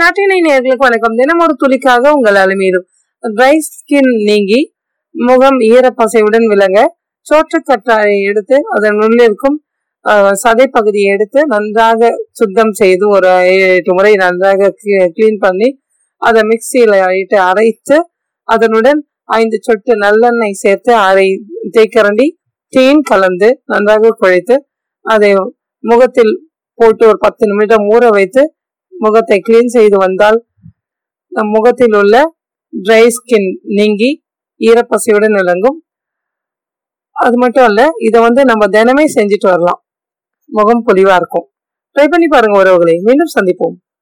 நாட்டினை நேர்களுக்கு வணக்கம். தினம் ஒரு துளிக்காக உங்கள் அலுமீதும் ட்ரை ஸ்கின் நீங்கி முகம் ஈரப்பசையுடன் விளங்க சோற்றுக்கற்றாழை எடுத்து அதன் உள்ளிருக்கும் சதை பகுதியை எடுத்து நன்றாக சுத்தம் செய்து ஒரு எட்டு முறை நன்றாக கிளீன் பண்ணி அதை மிக்சியில் இட்டு அரைத்து அதனுடன் ஐந்து சொட்டு நல்லெண்ணெய் சேர்த்து அரை தேக்கரண்டி தேன் கலந்து நன்றாக குழைத்து அதை முகத்தில் போட்டு ஒரு பத்து நிமிடம் ஊற வைத்து முகத்தை கிளீன் செய்து வந்தால் நம் முகத்தில் உள்ள ட்ரை ஸ்கின் நீங்கி ஈரப்பசையுடன் விளங்கும். அது மட்டும் இல்லை இதை வந்து நம்ம தினமே செஞ்சுட்டு வரலாம். முகம் பொலிவாக இருக்கும். ட்ரை பண்ணி பாருங்கள் உறவுகளை. மீண்டும் சந்திப்போம்.